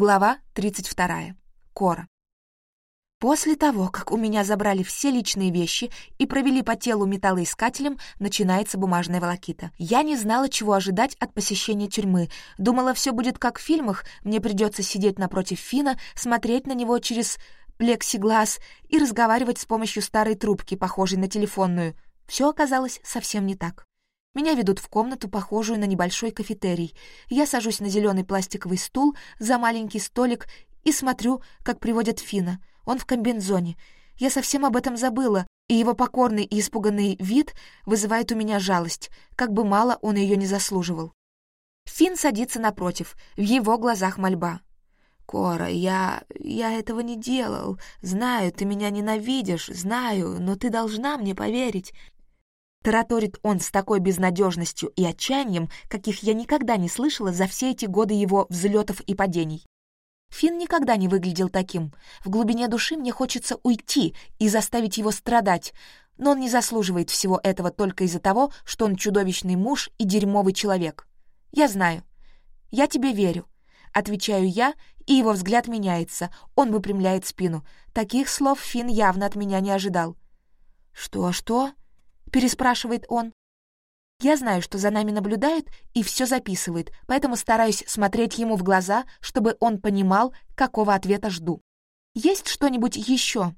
Глава 32. Кора. После того, как у меня забрали все личные вещи и провели по телу металлоискателем, начинается бумажная волокита. Я не знала, чего ожидать от посещения тюрьмы. Думала, все будет как в фильмах, мне придется сидеть напротив Фина, смотреть на него через плексиглаз и разговаривать с помощью старой трубки, похожей на телефонную. Все оказалось совсем не так. Меня ведут в комнату, похожую на небольшой кафетерий. Я сажусь на зеленый пластиковый стул за маленький столик и смотрю, как приводят Фина. Он в комбинзоне. Я совсем об этом забыла, и его покорный и испуганный вид вызывает у меня жалость, как бы мало он ее не заслуживал. Фин садится напротив, в его глазах мольба. «Кора, я... я этого не делал. Знаю, ты меня ненавидишь, знаю, но ты должна мне поверить. Тараторит он с такой безнадежностью и отчаянием, каких я никогда не слышала за все эти годы его взлетов и падений. Фин никогда не выглядел таким. В глубине души мне хочется уйти и заставить его страдать, но он не заслуживает всего этого только из-за того, что он чудовищный муж и дерьмовый человек. Я знаю. Я тебе верю. Отвечаю я, и его взгляд меняется. Он выпрямляет спину. Таких слов Фин явно от меня не ожидал. «Что-что?» — переспрашивает он. Я знаю, что за нами наблюдает и все записывает, поэтому стараюсь смотреть ему в глаза, чтобы он понимал, какого ответа жду. Есть что-нибудь еще?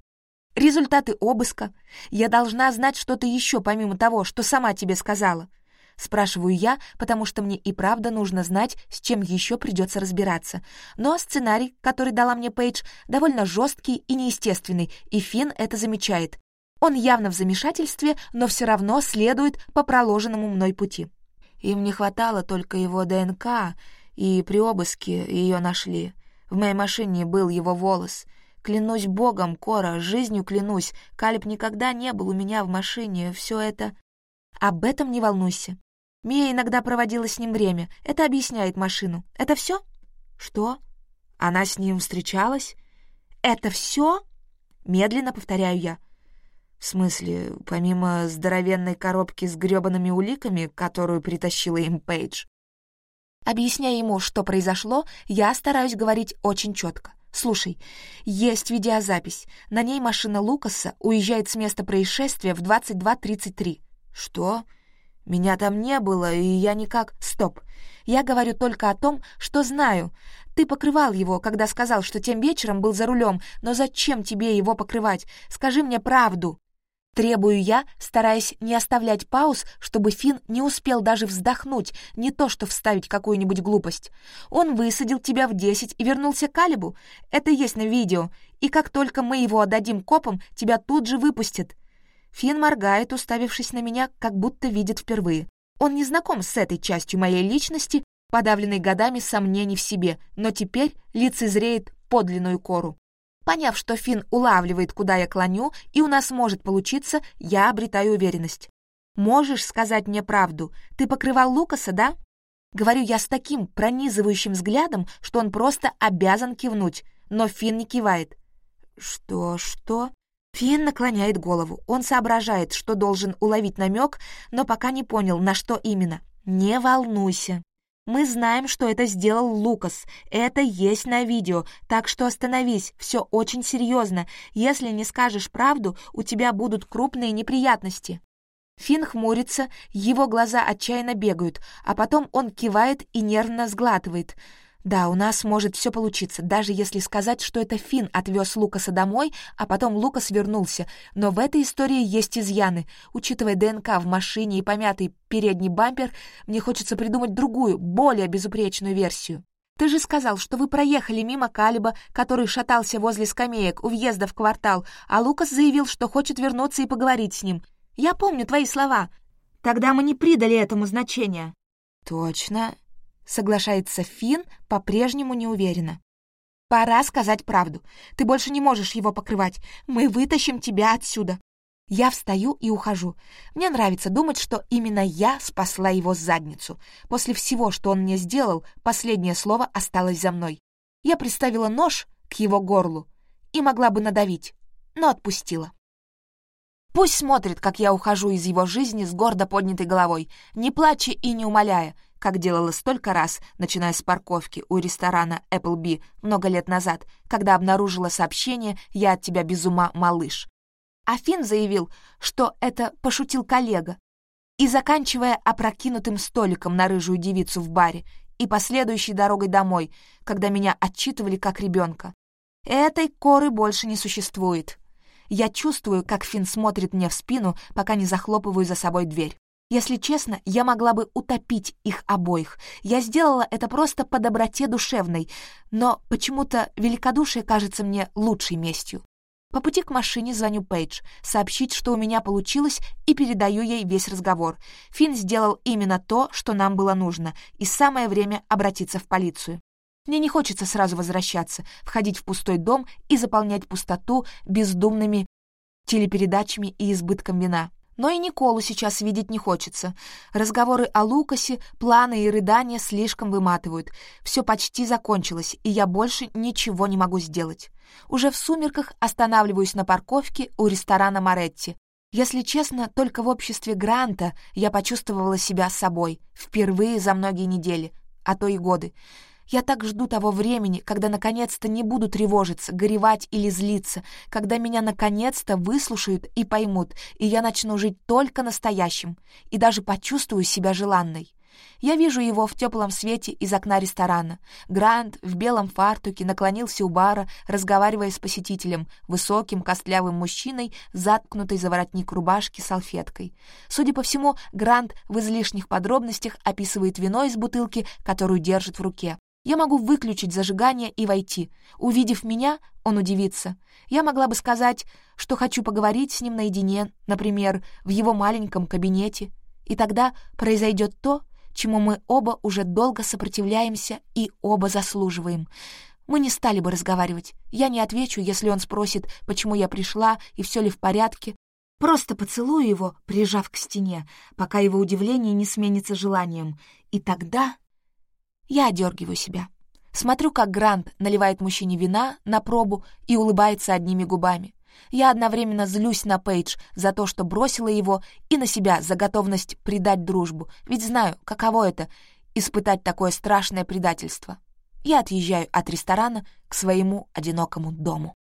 Результаты обыска? Я должна знать что-то еще, помимо того, что сама тебе сказала. Спрашиваю я, потому что мне и правда нужно знать, с чем еще придется разбираться. Но сценарий, который дала мне Пейдж, довольно жесткий и неестественный, и Финн это замечает. Он явно в замешательстве, но все равно следует по проложенному мной пути. Им не хватало только его ДНК, и при обыске ее нашли. В моей машине был его волос. Клянусь богом, Кора, жизнью клянусь, Калиб никогда не был у меня в машине, все это... Об этом не волнуйся. Мия иногда проводила с ним время, это объясняет машину. Это все? Что? Она с ним встречалась? Это все? Медленно повторяю я — в смысле, помимо здоровенной коробки с грёбаными уликами, которую притащила им Пейдж. Объясняя ему, что произошло, я стараюсь говорить очень четко. «Слушай, есть видеозапись. На ней машина Лукаса уезжает с места происшествия в 22.33». «Что? Меня там не было, и я никак...» «Стоп. Я говорю только о том, что знаю. Ты покрывал его, когда сказал, что тем вечером был за рулем, но зачем тебе его покрывать? Скажи мне правду». Требую я, стараясь не оставлять пауз, чтобы Фин не успел даже вздохнуть, не то что вставить какую-нибудь глупость. Он высадил тебя в десять и вернулся к Алибу. Это есть на видео. И как только мы его отдадим копам, тебя тут же выпустят. Фин моргает, уставившись на меня, как будто видит впервые. Он не знаком с этой частью моей личности, подавленной годами сомнений в себе, но теперь лицезреет подлинную кору. Поняв, что Финн улавливает, куда я клоню, и у нас может получиться, я обретаю уверенность. «Можешь сказать мне правду? Ты покрывал Лукаса, да?» Говорю я с таким пронизывающим взглядом, что он просто обязан кивнуть, но Финн не кивает. «Что, что?» Финн наклоняет голову. Он соображает, что должен уловить намек, но пока не понял, на что именно. «Не волнуйся». Мы знаем, что это сделал Лукас. Это есть на видео. Так что остановись. Все очень серьезно. Если не скажешь правду, у тебя будут крупные неприятности». Финн хмурится, его глаза отчаянно бегают, а потом он кивает и нервно сглатывает – да, у нас может все получиться, даже если сказать, что это Финн отвез Лукаса домой, а потом Лукас вернулся. Но в этой истории есть изъяны. Учитывая ДНК в машине и помятый передний бампер, мне хочется придумать другую, более безупречную версию. Ты же сказал, что вы проехали мимо Калиба, который шатался возле скамеек у въезда в квартал, а Лукас заявил, что хочет вернуться и поговорить с ним. Я помню твои слова. Тогда мы не придали этому значения. Точно, соглашается Фин, по-прежнему неуверенно. «Пора сказать правду. Ты больше не можешь его покрывать. Мы вытащим тебя отсюда». Я встаю и ухожу. Мне нравится думать, что именно я спасла его задницу. После всего, что он мне сделал, последнее слово осталось за мной. Я приставила нож к его горлу и могла бы надавить, но отпустила. Пусть смотрит, как я ухожу из его жизни с гордо поднятой головой, не плача и не умоляя, как делала столько раз, начиная с парковки у ресторана Applebee много лет назад, когда обнаружила сообщение «Я от тебя без ума, малыш». Афин заявил, что это пошутил коллега. И заканчивая опрокинутым столиком на рыжую девицу в баре и последующей дорогой домой, когда меня отчитывали как ребенка. Этой коры больше не существует. Я чувствую, как Фин смотрит мне в спину, пока не захлопываю за собой дверь. Если честно, я могла бы утопить их обоих. Я сделала это просто по доброте душевной, но почему-то великодушие кажется мне лучшей местью. По пути к машине звоню Пейдж, сообщить, что у меня получилось, и передаю ей весь разговор. Финн сделал именно то, что нам было нужно, и самое время обратиться в полицию. Мне не хочется сразу возвращаться, входить в пустой дом и заполнять пустоту бездумными телепередачами и избытком вина. Но и Николу сейчас видеть не хочется. Разговоры о Лукасе, планы и рыдания слишком выматывают. Все почти закончилось, и я больше ничего не могу сделать. Уже в сумерках останавливаюсь на парковке у ресторана Маретти. Если честно, только в обществе Гранта я почувствовала себя собой. Впервые за многие недели, а то и годы. Я так жду того времени, когда наконец-то не буду тревожиться, горевать или злиться, когда меня наконец-то выслушают и поймут, и я начну жить только настоящим, и даже почувствую себя желанной. Я вижу его в теплом свете из окна ресторана. Грант в белом фартуке наклонился у бара, разговаривая с посетителем, высоким костлявым мужчиной, заткнутой за воротник рубашки салфеткой. Судя по всему, Грант в излишних подробностях описывает вино из бутылки, которую держит в руке. Я могу выключить зажигание и войти. Увидев меня, он удивится. Я могла бы сказать, что хочу поговорить с ним наедине, например, в его маленьком кабинете. И тогда произойдет то, чему мы оба уже долго сопротивляемся и оба заслуживаем. Мы не стали бы разговаривать. Я не отвечу, если он спросит, почему я пришла и все ли в порядке. Просто поцелую его, прижав к стене, пока его удивление не сменится желанием. И тогда я одергиваю себя. Смотрю, как Грант наливает мужчине вина на пробу и улыбается одними губами. Я одновременно злюсь на Пейдж за то, что бросила его, и на себя за готовность предать дружбу, ведь знаю, каково это — испытать такое страшное предательство. Я отъезжаю от ресторана к своему одинокому дому.